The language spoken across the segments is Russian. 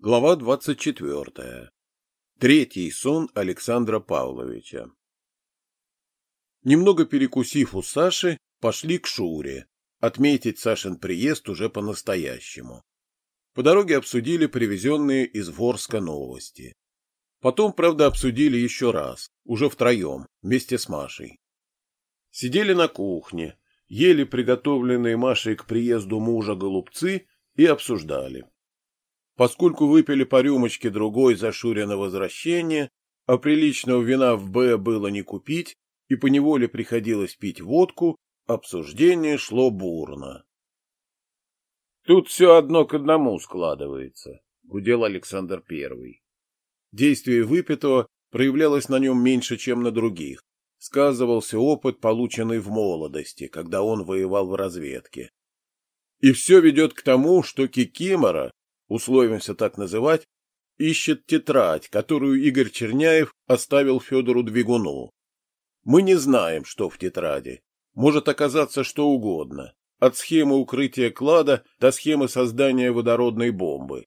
Глава 24. Третий сон Александра Павловича. Немного перекусив у Саши, пошли к Шуре, отметить Сашин приезд уже по-настоящему. По дороге обсудили привезенные из Ворска новости. Потом, правда, обсудили еще раз, уже втроем, вместе с Машей. Сидели на кухне, ели приготовленные Машей к приезду мужа голубцы и обсуждали. Поскольку выпили по рюмочке другой за Шурина возвращение, а приличного вина в Б было не купить, и поневоле приходилось пить водку, обсуждение шло бурно. «Тут все одно к одному складывается», — гудел Александр Первый. Действие выпитого проявлялось на нем меньше, чем на других. Сказывался опыт, полученный в молодости, когда он воевал в разведке. И все ведет к тому, что Кикимора условимся так называть, ищет тетрадь, которую Игорь Черняев оставил Федору Двигуну. Мы не знаем, что в тетради. Может оказаться что угодно, от схемы укрытия клада до схемы создания водородной бомбы.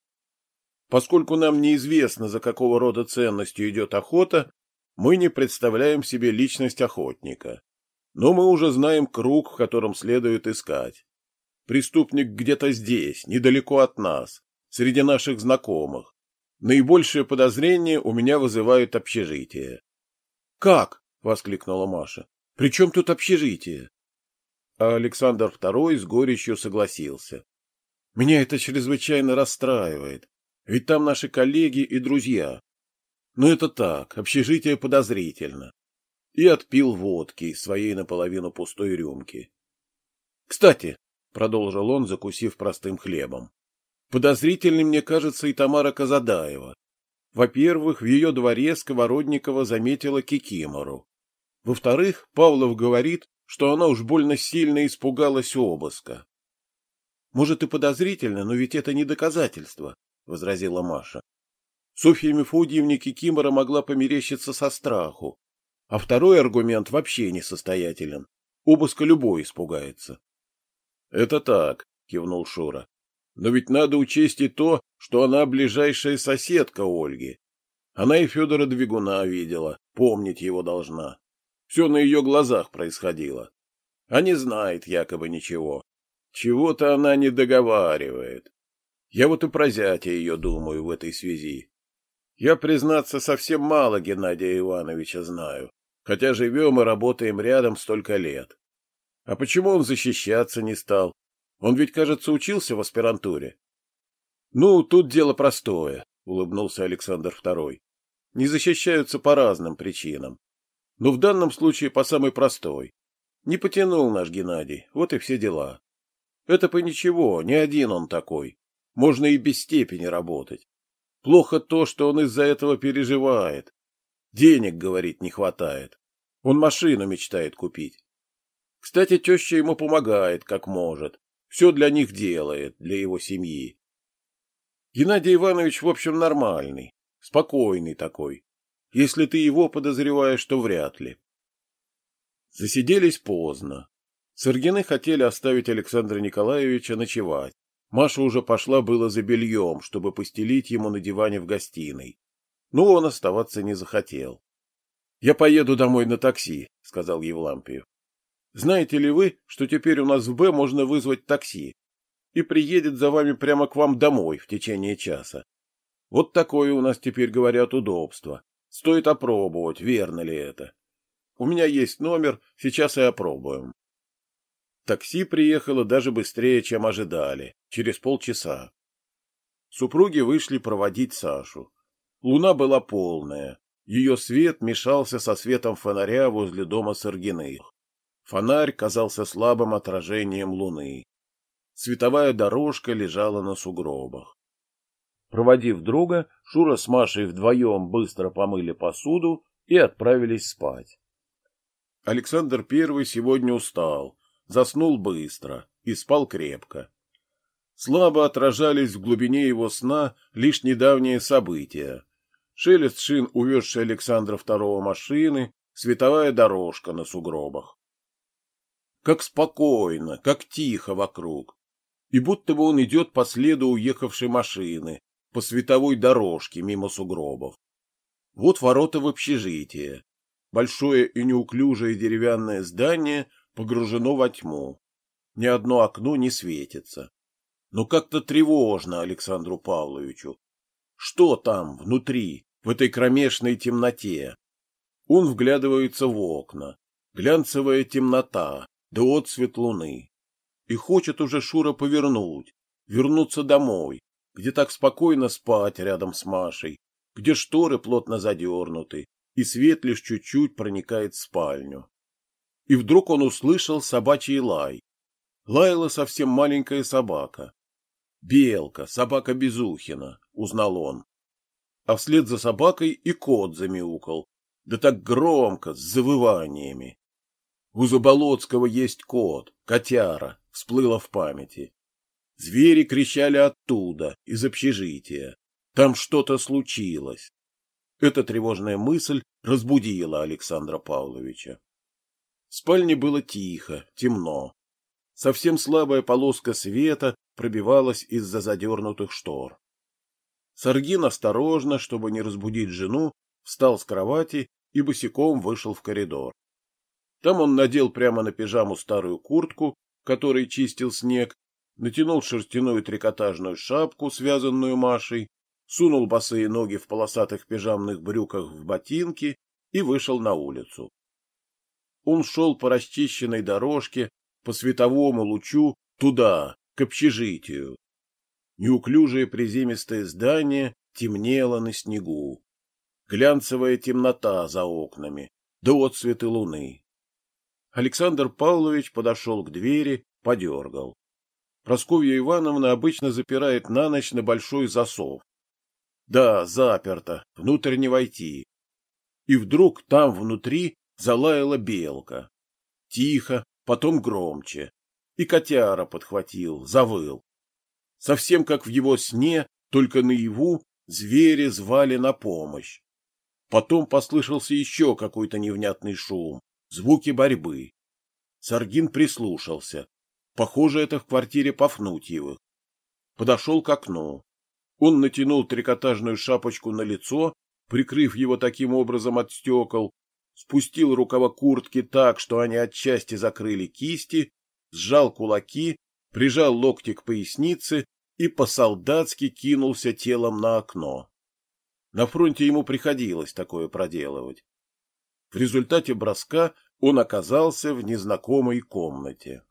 Поскольку нам неизвестно, за какого рода ценностью идет охота, мы не представляем себе личность охотника. Но мы уже знаем круг, в котором следует искать. Преступник где-то здесь, недалеко от нас, среди наших знакомых. Наибольшее подозрение у меня вызывает общежитие. — Как? — воскликнула Маша. — При чем тут общежитие? А Александр II с горечью согласился. — Меня это чрезвычайно расстраивает, ведь там наши коллеги и друзья. Но это так, общежитие подозрительно. И отпил водки из своей наполовину пустой рюмки. — Кстати, — продолжил он, закусив простым хлебом, Подозрительной мне кажется и Тамара Казадаева. Во-первых, в ее дворе Сковородникова заметила Кикимору. Во-вторых, Павлов говорит, что она уж больно сильно испугалась обыска. — Может, и подозрительно, но ведь это не доказательство, — возразила Маша. Софья Мефодиевне Кикимора могла померещиться со страху. А второй аргумент вообще несостоятелен. Обыска любой испугается. — Это так, — кивнул Шура. Но ведь надо учесть и то, что она ближайшая соседка Ольги. Она и Федора Двигуна видела, помнить его должна. Все на ее глазах происходило. А не знает якобы ничего. Чего-то она не договаривает. Я вот и про зятя ее думаю в этой связи. Я, признаться, совсем мало Геннадия Ивановича знаю, хотя живем и работаем рядом столько лет. А почему он защищаться не стал, он ведь, кажется, учился в аспирантуре. — Ну, тут дело простое, — улыбнулся Александр II. — Не защищаются по разным причинам. Но в данном случае по самой простой. Не потянул наш Геннадий, вот и все дела. Это по ничего, не один он такой. Можно и без степени работать. Плохо то, что он из-за этого переживает. Денег, говорит, не хватает. Он машину мечтает купить. Кстати, теща ему помогает, как может. Все для них делает, для его семьи. Геннадий Иванович, в общем, нормальный, спокойный такой. Если ты его подозреваешь, то вряд ли. Засиделись поздно. Сыргины хотели оставить Александра Николаевича ночевать. Маша уже пошла было за бельем, чтобы постелить ему на диване в гостиной. Но он оставаться не захотел. — Я поеду домой на такси, — сказал Евлампиев. Знаете ли вы, что теперь у нас в Б можно вызвать такси и приедет за вами прямо к вам домой в течение часа? Вот такое у нас теперь, говорят, удобство. Стоит опробовать, верно ли это. У меня есть номер, сейчас и опробуем. Такси приехало даже быстрее, чем ожидали, через полчаса. Супруги вышли проводить Сашу. Луна была полная. Ее свет мешался со светом фонаря возле дома Саргиных. Фонарь казался слабым отражением луны. Световая дорожка лежала на сугробах. Проводив друга, Шура с Машей вдвоем быстро помыли посуду и отправились спать. Александр Первый сегодня устал, заснул быстро и спал крепко. Слабо отражались в глубине его сна лишь недавние события. Шелест шин, увезший Александра Второго машины, световая дорожка на сугробах как спокойно, как тихо вокруг. И будто бы он идет по следу уехавшей машины, по световой дорожке мимо сугробов. Вот ворота в общежитие. Большое и неуклюжее деревянное здание погружено во тьму. Ни одно окно не светится. Но как-то тревожно Александру Павловичу. Что там внутри, в этой кромешной темноте? Он вглядывается в окна. Глянцевая темнота, да отсвет луны. И хочет уже Шура повернуть, вернуться домой, где так спокойно спать рядом с Машей, где шторы плотно задернуты, и свет лишь чуть-чуть проникает в спальню. И вдруг он услышал собачий лай. Лаяла совсем маленькая собака. «Белка, собака Безухина», — узнал он. А вслед за собакой и кот замяукал, да так громко, с завываниями. У Заболоцкого есть кот, котяра, всплыло в памяти. Звери кричали оттуда, из общежития. Там что-то случилось. Эта тревожная мысль разбудила Александра Павловича. В спальне было тихо, темно. Совсем слабая полоска света пробивалась из-за задернутых штор. Саргин осторожно, чтобы не разбудить жену, встал с кровати и босиком вышел в коридор. Там он надел прямо на пижаму старую куртку, которой чистил снег, натянул шерстяную трикотажную шапку, связанную Машей, сунул босые ноги в полосатых пижамных брюках в ботинки и вышел на улицу. Он шел по расчищенной дорожке, по световому лучу, туда, к общежитию. Неуклюжее приземистое здание темнело на снегу. Глянцевая темнота за окнами, да отцветы луны. Александр Павлович подошел к двери, подергал. Просковья Ивановна обычно запирает на ночь на большой засов. Да, заперто, внутрь не войти. И вдруг там внутри залаяла белка. Тихо, потом громче. И котяра подхватил, завыл. Совсем как в его сне, только наяву, звери звали на помощь. Потом послышался еще какой-то невнятный шум звуки борьбы. Саргин прислушался. Похоже, это в квартире Пафнутьевых. Подошел к окну. Он натянул трикотажную шапочку на лицо, прикрыв его таким образом от стекол, спустил рукава куртки так, что они отчасти закрыли кисти, сжал кулаки, прижал локти к пояснице и по-солдатски кинулся телом на окно. На фронте ему приходилось такое проделывать. В результате броска он оказался в незнакомой комнате.